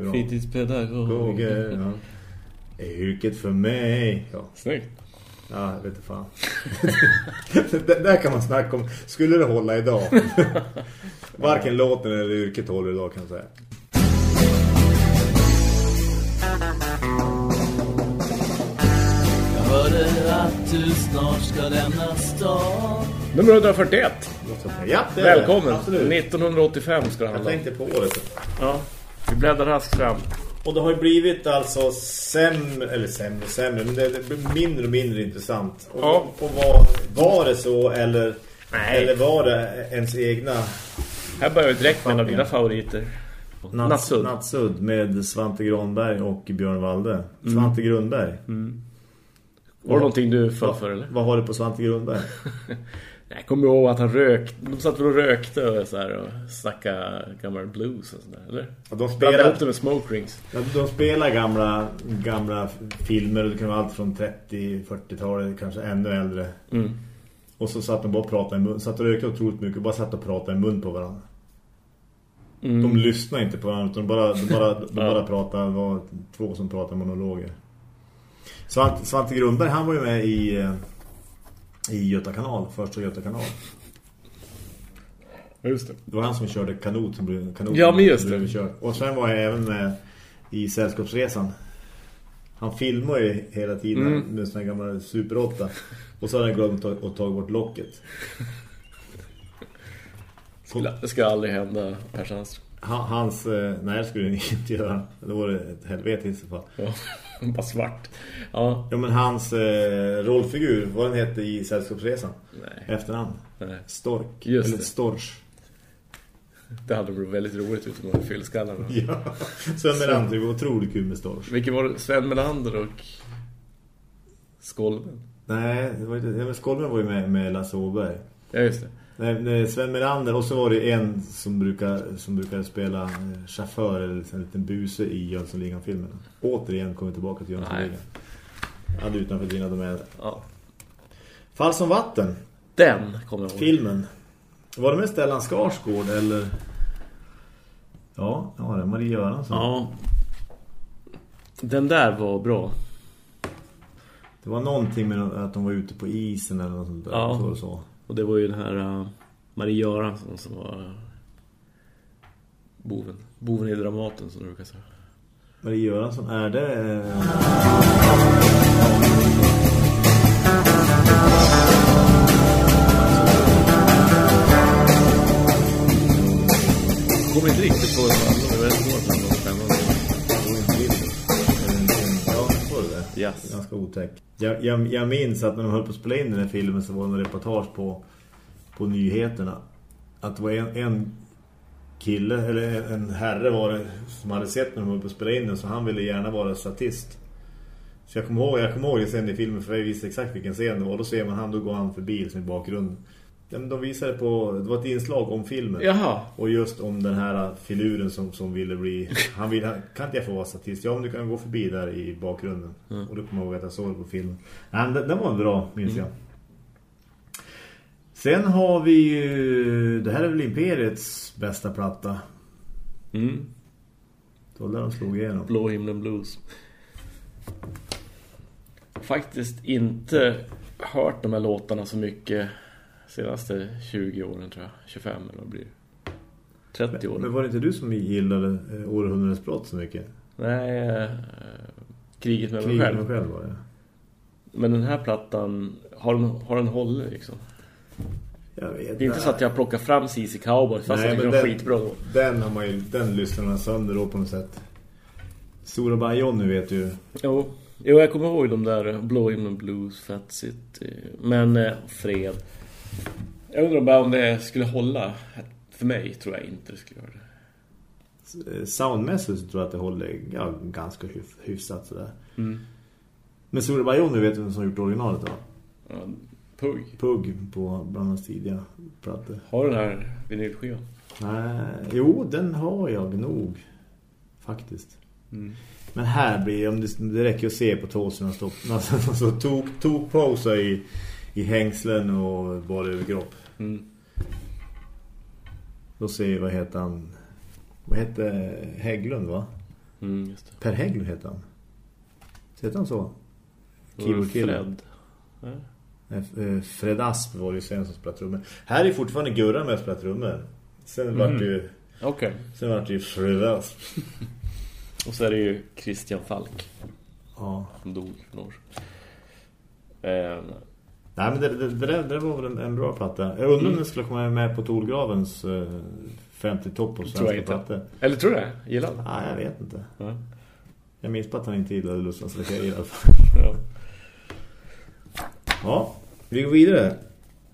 är bra. Fritidspedagog. Ja. Är yrket för mig. Ja. Snyggt. Ja, jag vet inte fan. det där kan man snacka om. Skulle det hålla idag? Varken låten eller yrket håller idag kan jag säga. Jag hörde att du snart ska lämna stan Nummer 141. Ja. Välkommen. Absolut. 1985 ska det Jag handla om. tänkte på året. Ja, vi bläddrar raskt fram. Och det har ju blivit alltså sämre, eller sämre, sämre, men det, det blir mindre och mindre intressant. Och, Ja. och var, var det så, eller, Nej. eller var det ens egna Här börjar vi direkt med en av dina favoriter. Nattsudd. Nattsudd med Svante Granberg och Björn Walde. Svante Grundberg. Var det någonting du föll för eller? Vad har du på Svante Grundberg? Jag kommer ihåg att han rökte. De satt väl och rökte och, så här, och snackade gammal blues och sådär, eller? Ja, de spelar, ihop det med smoke rings. ja, de spelar gamla, gamla filmer. Det kan vara allt från 30-40-talet, kanske ännu äldre. Mm. Och så satt de bara och pratade i mun. Satt och rökte otroligt mycket och bara satt och pratade i mun på varandra. Mm. De lyssnar inte på varandra utan de bara, de bara, de bara pratar. Det var två som pratar monologer. Svante, Svante Grundberg, han var ju med i, eh, i Göta kanal, första Göta kanal. Just det. Det var han som körde kanot som blev kanot. Ja, men just det. körd. Och sen var jag även med i Sällskapsresan. Han filmar ju hela tiden Mm. med såna gamla Super 8. Och så hade han glömt att, ta bort locket. Det ska aldrig hända Per Sandström. Han, hans, eh, nej det skulle det inte göra. Det var ett helvete i så fall. Ja, bara svart. Ja, Ja men hans eh, rollfigur, vad den hette i Sällskapsresan? nej. Efternamn. nej. Stork. Just eller det. Storch. Det hade blivit väldigt roligt ut med fyllskallarna. Ja. Den, det var otroligt kul med Storch. Vilken var det? Sven Melander och Skolmen? Nej, det var inte, ja, men Skolmen var ju med, med Lasse Åberg. Ja, just det. Nej, nej, Sven Melander och så var det en som brukar, som brukar spela eh, chaufför eller en liten buse i Jönssonligan-filmerna. Återigen kommer tillbaka till Jönssonligan. Är utanför dina domäner. Ja. Fall som vatten, Den kommer jag ihåg. filmen. Var det med Stellan Skarsgård eller... Ja, ja det är Marie Göransson. Ja. Den där var bra. Det var någonting med att de var ute på isen eller något sånt där. Ja. Så så. Och det var ju den här uh, Marie Göransson som var boven. Boven i Dramaten som du brukar säga. Marie Göransson, är det... Kommer inte riktigt på det om. Jag vet inte Yes. Ganska otäck. Jag, jag, jag minns att när de höll på att spela in den här filmen så var det en reportage på, på nyheterna. Att det var en, en kille, eller en, herre var det, som hade sett när de höll på att spela in den så han ville gärna vara statist. Så jag kommer ihåg, jag kommer ihåg sen i filmen för jag visste exakt vilken scen det var. Då ser man han, då går han förbi som i bakgrunden. De visade på, det var ett inslag om filmen. Jaha. Och just om den här filuren som, som ville bli... Han vill, han, kan inte jag få vara statist? Ja, men du kan gå förbi där i bakgrunden. Och då kommer jag ihåg att jag såg det på filmen. Nej, den, den var bra, minns jag. Sen har vi ju... Det här är väl Imperiets bästa platta. Mm. Var där de slog igenom. Blå himlen blues. Faktiskt inte hört de här låtarna så mycket senaste 20 åren tror jag. 25 eller vad blir det? 30 år. Men var det inte du som gillade eh, Århundradets brott så mycket? Nej, eh, kriget med mig Kriget själv. med själv var det. Men den här plattan, har den, har den hållit liksom? Jag vet Det är inte så att jag plockar fram CC Cowboy fast Nej, jag tycker den- skitbra då. Den har man ju... Den lyssnar man sönder då på något sätt. Stora Bajon nu vet du. Jo, jo, jag kommer ihåg de där Blå himlen blues, Fat City. Men eh, Fred. Jag undrar bara om det skulle hålla. För mig tror jag inte det skulle göra det. Eh, Soundmässigt så tror jag att det håller ja, ganska hyf hyfsat sådär. Mm. Men Stora Bajon nu vet du vem som gjort originalet då? Ja, Pugg. Pugg på bland hans tidiga plattor. Har du den här vinylskivan? Nej, jo, den har jag nog. Faktiskt. Mm. Men här blir om det, det räcker att se på tåsen stopp. Alltså, så tog, tog på sig i, i hängslen och bara överkropp. Mm. Då vi, vad heter han? Vad heter Hägglund va? Mm. Per Hägglund heter han. Heter han så? Keyboardkillen. Fred. Ja. Eh, Fred Asp var ju sen som spelade trummor. Här är fortfarande Gurra med att spela trummor. Sen vart det ju Okej. sen vart det ju Fred Asp. Och så är det ju Christian Falk. Ja. som dog för några år. Eh, Nej men det, det, det, där, det där var väl en, en bra platta. Jag undrar om Mm. den skulle komma med på Tolgravens eh, 50 topp på jag svenska plattor. Eller tror du det? Gillar han? Nej, jag vet inte. Ja. Jag minns bara att han inte gillade Lustans Lakejer i alla fall. Ja. Ja, vi går vidare.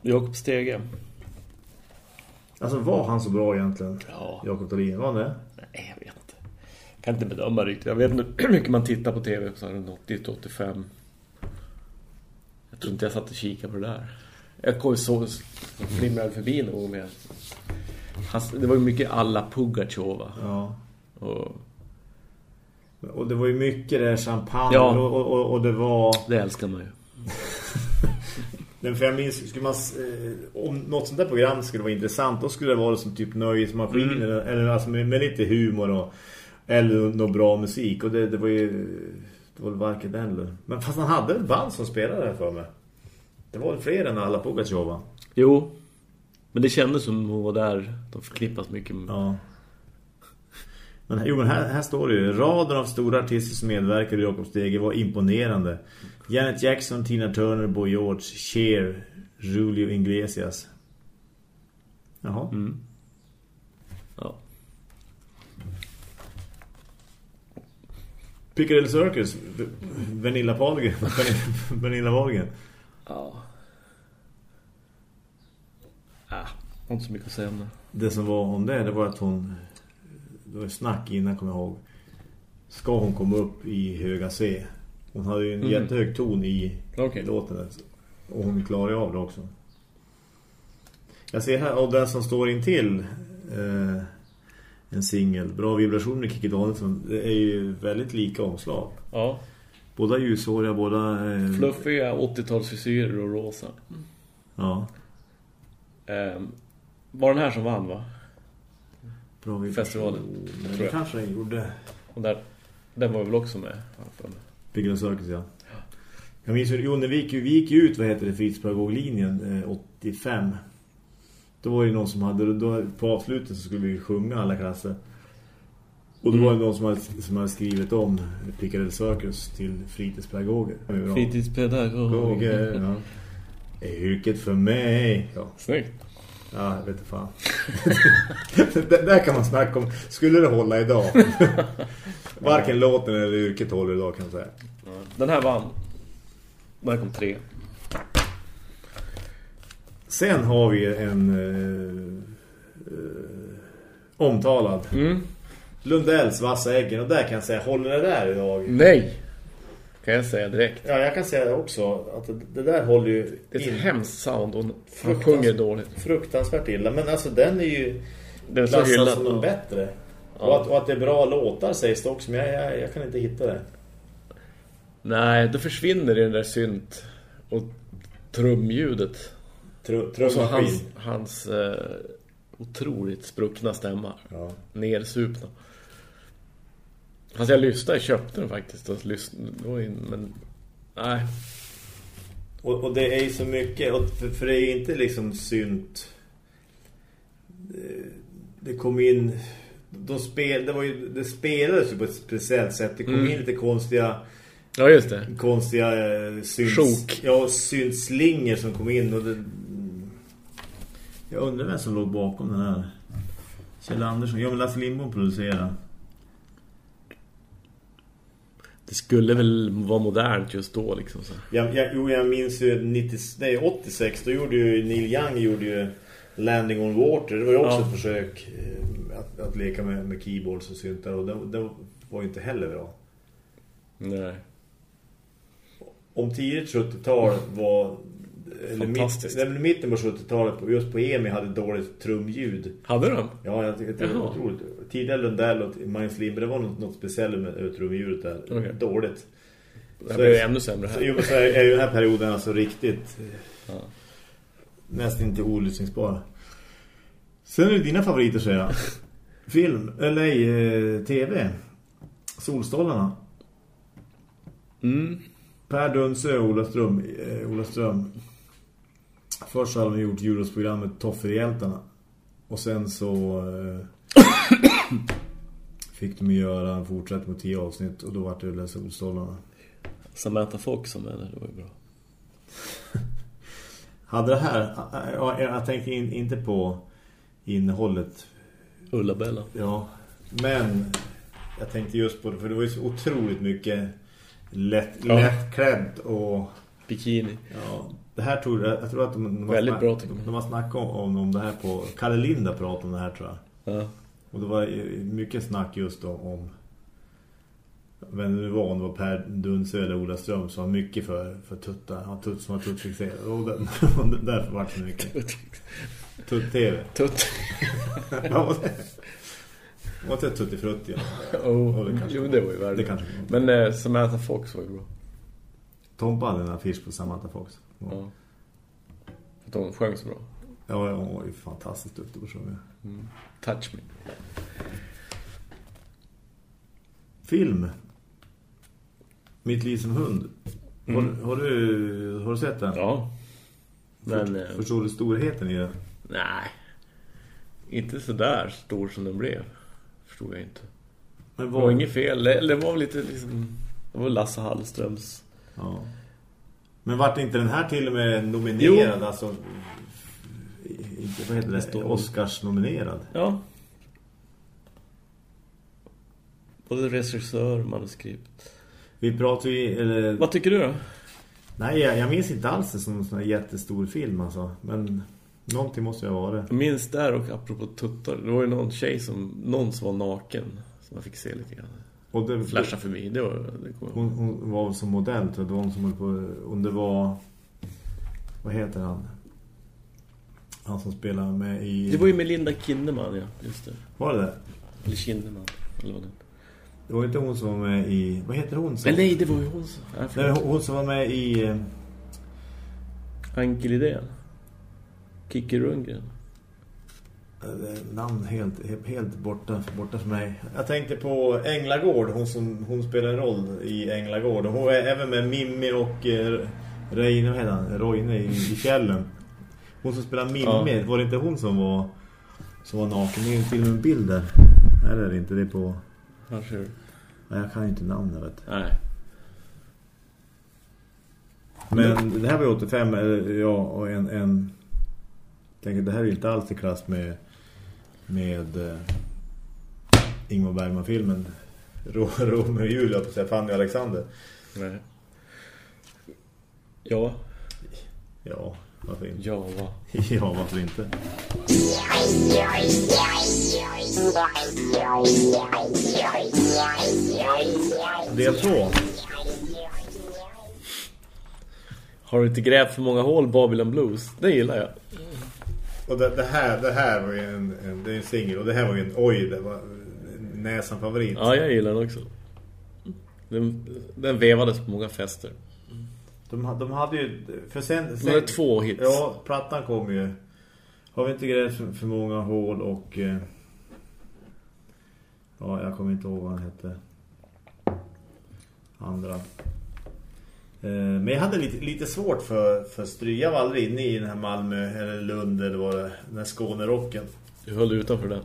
Jakob Stege. Alltså var han så bra egentligen? Ja. Jakob Tholin, var han det? Nej, jag vet inte. Kan inte bedöma riktigt. Jag vet inte hur mycket man tittar på tv så här runt 80-85. Jag tror inte jag satt och kikade på det där. Jag kom så flimrade förbi någon med. Han, det var ju mycket alla Pugachova. Ja. Och Och det var ju mycket där champagne Ja. och, och, och, det var... det älskar man ju. För jag minns, skulle man, eh, om något sånt där program skulle vara intressant, då skulle det vara som typ nöjesmaskin Mm. eller, eller alltså med, med lite humor och, eller någon bra musik. Och det, det var ju det var varken det heller. Men fast han hade ett band som spelade här för mig. Det var fler än alla Pugachova. Jo. Men det kändes som hon var där. De förklippas mycket med... Ja. Men, jo, men här, här står det ju Raden av stora artister som medverkade i Jakob Stege var imponerande Janet Jackson, Tina Turner, Boy George Cher, Julio Iglesias Jaha Mm. Ja. Piccadilly Circus Vanilla Wahlgren Vanilla Wahlgren Ja. Ah, inte så mycket att säga om det. Det som var om det, det var att hon Det var snack innan, kommer jag ihåg Ska hon komma upp i höga C Hon hade ju en Mm. jättehög ton i Okej. låten Och hon klarar ju av det också Jag ser här, och den som står in till eh, En singel Bra vibrationer, Kikki Danielsson Det är ju väldigt lika omslag Ja. Båda ljushåriga, båda eh, Fluffiga 80-talsfrisyrer och rosa. Ja, Ehm, var den här som vann va? bra vibrationer Festivalen, tror det jag. kanske jag gjorde Och där, den var väl också med. Piccadilly Circus, ja Jag minns ju, jo, när vi gick, vi gick ut, vad heter det, Fritidspedagoglinjen eh, 85 Då var det någon som hade, då, på avslutet så skulle vi sjunga alla klasser Och då Mm. var det någon som hade, som hade skrivit om Piccadilly Circus till fritidspedagoger Det var ju bra. Fritidspedagog. Pedagoger, ja. Är yrket för mig Ja, Snyggt. ja jag vet inte fan det, Där kan man snacka om Skulle det hålla idag? Varken låten eller yrket håller idag kan jag säga. Den här vann. Där kom tre. Sen har vi en eh, eh, omtalad Mm. Lundells vassa äggen och där kan jag säga, håller det där idag? Nej. Kan jag säga direkt. Ja, jag kan säga också att det, det där håller ju Det är ett in- hemskt sound och han sjunger dåligt. fruktansvärt illa. Men alltså den är ju Den klassad som de bättre. Ja. Och, att, och att det är bra låtar sägs det också, men jag, jag, jag kan inte hitta det. Nej, då försvinner det den där synt och trumljudet. Och så trummaskin. hans, hans eh, otroligt spruckna stämma. Ja. Nersupna. Fast jag lyssnade, jag köpte den faktiskt och lyssnade, in, men nej. Och, och det är ju så mycket, och för, för det är ju inte liksom synt. Det, det kom in... De spel, det, var ju, det spelades ju på ett speciellt sätt. Det kom Mm. in lite konstiga... Ja, just det. konstiga eh, syns, Sjok. ja, synslinger som kom in och det, jag undrar vem som låg bakom den här Kjell Andersson, ja men Lasse Lindbom producerade Det skulle väl vara modernt just då liksom så. jag, jag, jo, jag minns ju 90, nej, 86 då gjorde ju Neil Young gjorde ju Landing on Water, det var ju också Ja. ett försök eh, att, att leka med, med keyboards och syntar och det, det var ju inte heller bra Nej. om tidigt 70-tal var eller mitt, nej, mitten på 70-talet just på EMI hade dåligt trumljud Hade de? Ja, jag tycker det var otroligt. Tidigare Lundell och Magnus Lindberg, det var något, något speciellt med trumljudet där. Okej. Dåligt. Det här Så är- ännu sämre Så, här. men så är, ju den här perioden alltså riktigt eh, Ja. nästan inte olyssningsbar. Sen är det dina favoriter, säger jag. Film, eller nej, eh, tv. Solstollarna. Mm. Per Dunsö och Ola Ström, eh, Ola Ström. Först hade de gjort Euros-programmet Tofferhjältarna. Och sen så eh, fick de göra en fortsättning på tio avsnitt och då var det väl Solstollarna. Samantha Fox som där, det var ju bra. Hade det här, jag, jag tänker in, inte på innehållet. Ulla-Bella. Ja, men jag tänkte just på det, för det var ju så otroligt mycket lätt, Ja. lättklädd och Bikini. ja, det här tror jag, jag tror att de, de, Väldigt snack- bra, de har snackat om, om, om det här på, Kalle Linda pratade om det här tror jag. Ja. Och det var mycket snack just om, om vem det var, om det var Per Dunsö eller Ola Ström som var mycket för, för tuttar. Han tutt som var tuttfixerad. Och den- och därför var det så mycket. Tutt-tv. Tutt. Var det? Tuttifrutti? Ja. Oh. Ja, det kanske jo, det var ju värre. Det kanske Men eh, Samantha Fox var ju bra. Tompa hade en affisch på Samantha Fox. Ja, Ja. För att hon sjöng så bra. ja hon var ju fantastiskt duktig på att sjunga. Touch me. Film. Mitt liv som hund. Har, Mm. har, du, har du sett den? Ja. Men... För, Eh, förstår du storheten i den? nej. Inte så där stor som den blev. Förstod jag inte. Men Det var inget fel. Det, det var väl lite liksom... Det var Lasse Hallströms... Ja. Men vart inte den här till och med nominerad? Alltså, inte, vad heter det? Oscars nominerad. Ja. Både regissör och manuskript. Vi pratar ju... Eller, Vad tycker du då? nej, jag, jag minns inte alls det som en sån här jättestor film alltså. Men någonting måste jag vara. Jag minns där och apropå tuttar. Det var ju någon tjej som... Någon som var naken. Som man fick se lite grann. Och det, Flasha förbi. Det var... Det hon, hon var som modell tror jag. Det var hon som höll på... Om det var... Vad heter han? Han som spelar med i... Det var ju Melinda Kinderman, ja. Just det. Var det det? Eller Kinderman. Eller vad det Det var inte hon som var med i... Vad heter hon? Som, nej, det var ju hon som... Nej, hon, som var med i... eh, Anke Lidén. Kikki Rundgren. Eh, namn helt, helt borta, borta för mig. Jag tänkte på Änglagård, hon som hon spelar en roll i Änglagård. Hon är även med Mimmi och eh, Reine, vad heter? Roine i, i fjällen. Hon som spelar Mimmi, var det inte hon som var som var naken? Det är och med en bild där. Här är det inte, det är på... Kanske. Nej, jag kan ju inte namnet, vet. Nej. Men det här var ju 85, eller ja, och en... en tänker, det här är inte alls i klass med med eh, Ingmar Bergman-filmen Ro- Romeo och Julia på sig Fanny och Alexander. Nej. Ja. Ja, varför inte? Ja, va? Ja, varför inte? Del två. Har du inte grävt för många hål Babylon Blues? Det gillar jag. Och det, det här det här var ju en, en det är en singel och det här var ju en oj, det var näsan favorit. Ja, jag gillar den också. Den, den vevades på många fester. De, de hade ju för sen, Det sen var två hits. Ja, plattan kom ju. Har vi inte grävt för, för många hål och... Eh, ja, jag kommer inte ihåg vad han hette. Andra. Eh, men jag hade lite, lite svårt för, för stry. Jag var aldrig inne i den här Malmö eller Lund eller vad det den här Skånerocken. Du höll utanför den.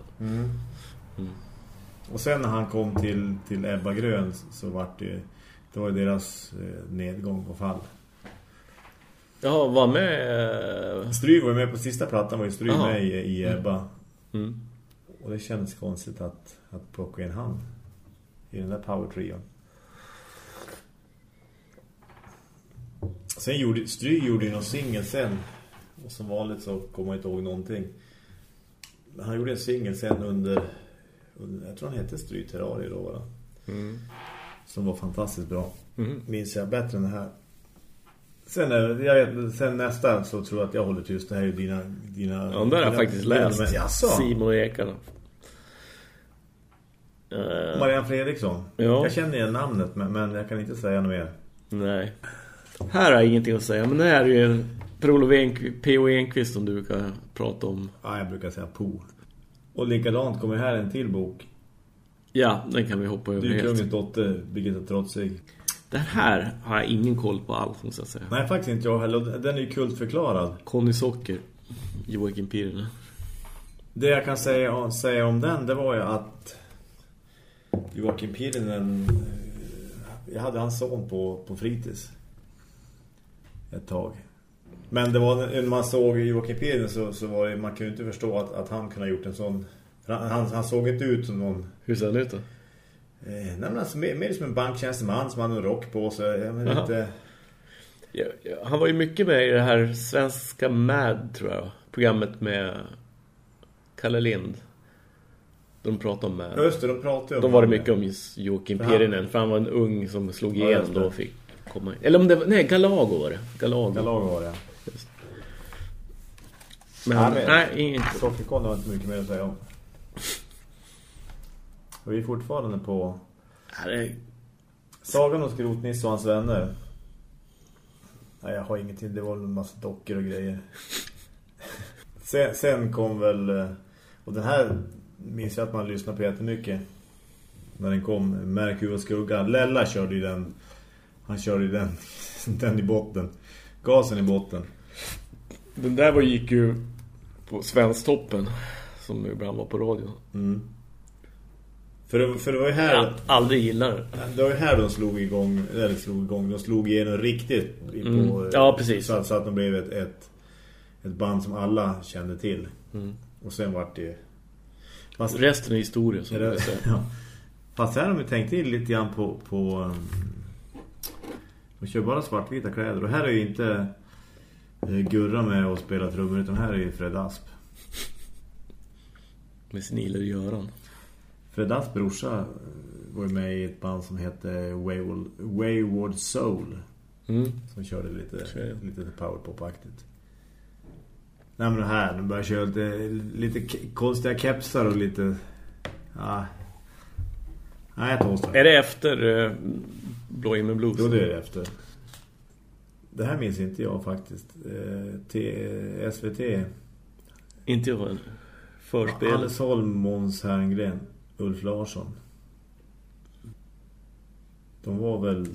Och sen när han kom till, till Ebba Grön så var det. Det var deras eh, nedgång på fall. Jaha, var med... eh, Stry var med på sista plattan var ju Stry Aha. med i, i Ebba. Mm. Och det kändes konstigt att, att plocka in han i den där power trion. Sen gjorde Stry gjorde ju någon singel sen. Och som vanligt så kommer jag inte ihåg någonting. Men han gjorde en singel sen under, under jag tror han hette Stry Terrarie då va? Mm. Som var fantastiskt bra. Mm. Minns jag bättre än det här. Sen, jag sen nästa så tror jag att jag håller tyst. Det här är ju dina... dina Ja, den där har jag faktiskt läst. Jaså? Simon Ekarna. Uh, Marianne Fredriksson. Ja. Jag känner igen namnet men, men jag kan inte säga något mer. nej. Här har jag ingenting att säga. Men det här är ju Per-Olof P.O. Enqvist som du brukar prata om. Ja, jag brukar säga Po. Och likadant kommer här en till bok. Ja, den kan vi hoppa över Du är helt. kungens dotter, Birgitta Trotsig. Den här har jag ingen koll på alls, måste jag säga. Nej, faktiskt inte jag heller. Den är ju kultförklarad. Conny Socker, Joakim Pirinen. Det jag kan säga, säga om den, det var ju att Joakim Pirinen... eh, Jag hade hans son på, på fritids. Ett tag. Men det var när man såg Joakim Pirinen så, så var det, man kunde inte förstå att, att han kunde ha gjort en sån... Han, han, han såg inte ut som någon... Hur ser den ut då? Eh, nej alltså mer, mer som en banktjänsteman som hade en rock på sig. Jag men Jaha. inte... Ja, ja, han var ju mycket med i det här svenska Mad, tror jag. Programmet med Kalle Lind. De pratade om Ja, just det, de pratade om Då var det han. mycket om Joakim han- Pirinen. För han var en ung som slog Ja, just det. då och fick komma. Eller om det var... Nej, Galago var det. Galago. Galag var det. Men, Ja, men- nej, inget. Sockerkon har inte mycket mer att säga om. Och vi är fortfarande på det- Sagan om Skrotnisse och hans vänner. Nej, jag har ingenting. Det var en massa dockor och grejer. Sen, sen kom väl... eh, Och den här minns jag att man lyssnade på jättemycket. När den kom. Märk och skugga. Lella körde ju den. Han körde ju den, den i botten. Gasen i botten. Den där var, gick ju på Svensktoppen. Som ibland var på radio. Mm. För, det, för det var ju här... Jag aldrig gillar det. Det var ju här de slog igång, eller slog igång, de slog igenom riktigt på, Mm. Ja, precis. Så, så att de blev ett, ett, ett band som alla kände till. Mm. Och sen vart det fast, Resten är historia, som det, det, säger. ja. fast här har de tänkt till lite grann på, på um, de kör bara svartvita kläder. Och här är ju inte eh, Gurra med och spela trummor utan här är ju Fred Asp. Med Sniller Göran. Fred Asp brorsa eh, var ju med i ett band som hette Wayward, Wayward Soul. Mm. Som körde lite, Okej. lite powerpop-aktigt. Nej men här, de börjar köra lite, lite konstiga kepsar och lite... Ja. Nej, jag tar Är det efter eh, Blå Himmel Blues? Då det är det efter. Det här minns inte jag faktiskt. Eh, T, SVT. Inte jag förspel. Alice Holm, Måns Herngren, Ulf Larsson. De var väl...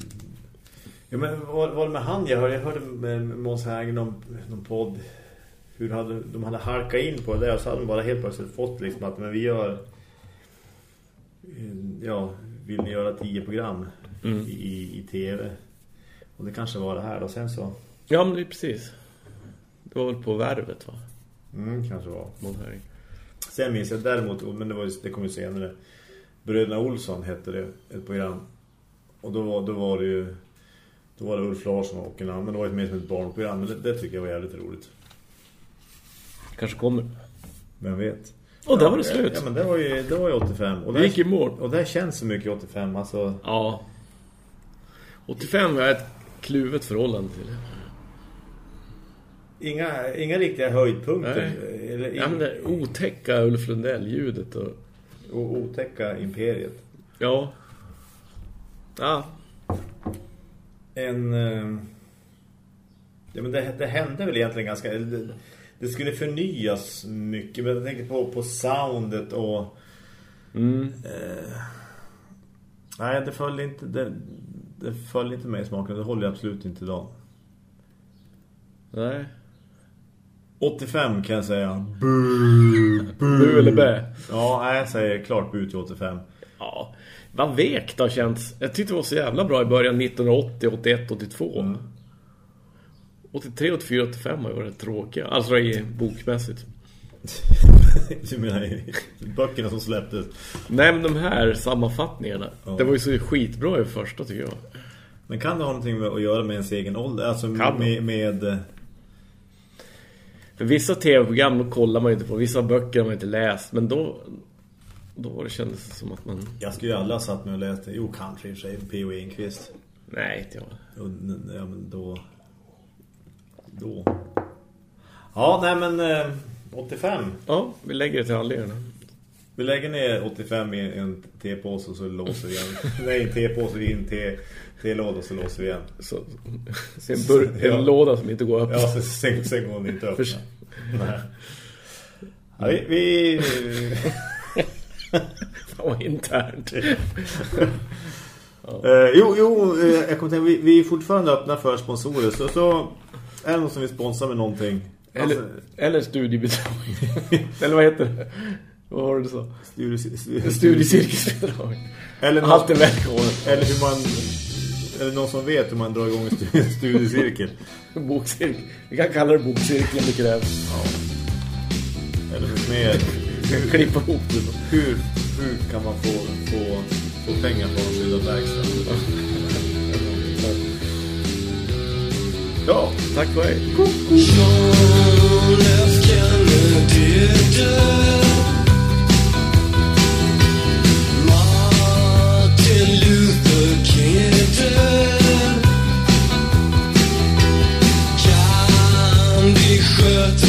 Ja, men vad var det med han? Jag hörde, jag hörde med Måns Herngren om någon podd. Hur hade, de hade halkat in på det där och så hade de bara helt plötsligt fått liksom att men vi gör... eh, Ja, vill ni göra tio program Mm. i, i tv? Och det kanske var det här då. Sen så... Ja, men det är precis. Det var väl på värvet, va? Mm, kanske var. Mot Herring. Sen minns jag däremot, men det, var, det kom ju senare Bröderna Olsson hette det Ett program Och då var, då var det ju Då var det Ulf Larsson och en annan det var ett mer som ett barnprogram Men det, det tycker jag var jävligt roligt Kanske kommer. Vem vet Och där var det slut. Ja, men det var ju, det var ju 85 och det, gick i mål. och det känns så mycket 85 Alltså Ja. 85 har jag ett kluvet förhållande till. Inga, inga riktiga höjdpunkter Nej. Eller Ja, men det otäcka Ulf Lundell-ljudet och... och otäcka imperiet Ja. Ja. en eh, ja, men det, det hände väl egentligen ganska det, skulle förnyas mycket men jag tänker på, på soundet och Mm. eh, nej det föll inte det, det föll inte med i smaken det håller jag absolut inte idag Nej. 85 kan jag säga Bu eller bä? ja nej, jag säger klart bu till 85 Ja. Vad vekt har känts. Jag tyckte det var så jävla bra i början 1980, 81, 82. Mm. 83, 84, 85 har ju varit tråkiga. Alltså i bokmässigt. du menar i böckerna som släpptes Nej men de här sammanfattningarna. Ja. Det var ju så skitbra i första tycker jag. men kan det ha någonting med att göra med ens egen ålder alltså Kan med, med eh, För vissa tv-program kollar man ju inte på. Vissa böcker har man inte läst. Men då, då var det kändes det som att man... Jag skulle ju aldrig ha satt mig och läst det. Jo, kanske i och för sig. P.O. Enquist. Nej, inte jag. Och, Ja, men då... Då. Ja, nej men... Eh, 85. Ja, vi lägger det till handlingarna. Vi lägger ner 85 i en tepåse och så låser vi igen. nej, en tepåse i en te- telåda och så låser vi igen. Så, så en, bur- en Ja. låda som inte går upp. Ja, så sen, sen går den inte upp. Nej. Ja, vi... vi Fan vad internt. Eh, jo, jo eh, jag kommer tänka, vi, vi är fortfarande öppna för sponsorer. Så, så är det någon som vill sponsra med någonting. Eller, Alltså, eller studiebidrag. eller vad heter det? Vad har du så? studie, studie, Studiecirkusbidrag. eller, någon, Allt är eller hur man... Eller någon som vet hur man drar igång en studie, studiecirkel. Bokcirkel. Vi kan kalla det bokcirkel om det krävs. Eller mer... Klippa ihop det. Hur, hur kan man få, få, få pengar på en skyddad verkstad? Ja, tack och hej. Sköter